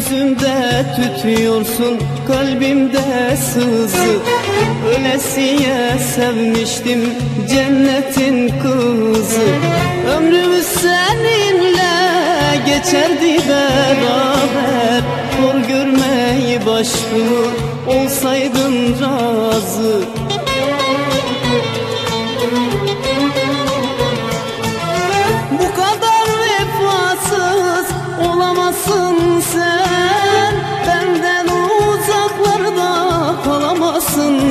Gözümde tütüyorsun kalbimde sızı. Ölesiye sevmiştim cennetin kızı. Ömrümüz seninle geçerdi beraber. Hor görmeyi başımı olsaydın razı. Bu kadar vefasız olamazsın sen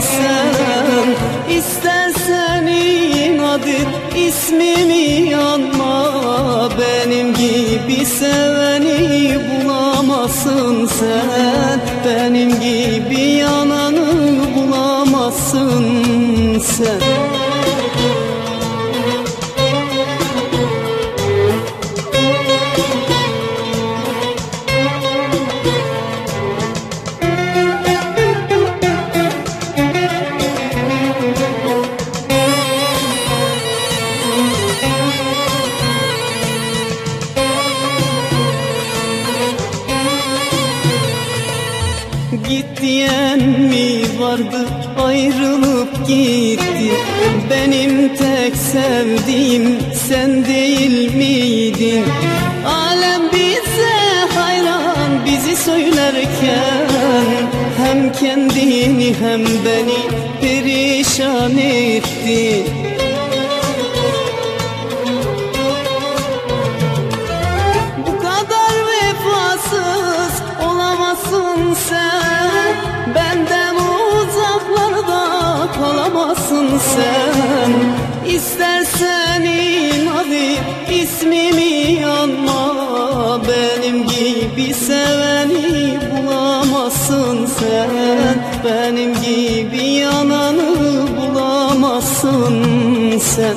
sen İstersen inat et ismimi anma. Benim gibi seveni bulamazsın sen. Benim gibi yananı bulamazsın sen Git diyen mi vardı? Ayrılıp gitti Benim tek sevdiğim sen değil miydin? Alem bize hayran bizi söylerken Hem kendini hem beni perişan etti sen İstersen inat et, ismimi anma Benim gibi seveni bulamazsın sen. Benim gibi yananı bulamazsın sen